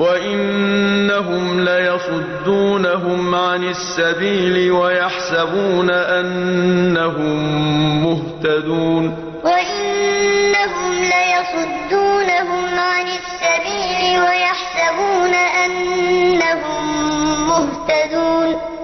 وَإِنَّهُمْ لَيَصُدُّونَهُمْ عَنِ السَّبِيلِ وَيَحْسَبُونَ أَنَّهُم مُّهْتَدُونَ وَإِنَّهُمْ لَيَصُدُّونَهُمْ عَنِ السَّبِيلِ وَيَحْسَبُونَ أَنَّهُم مُّهْتَدُونَ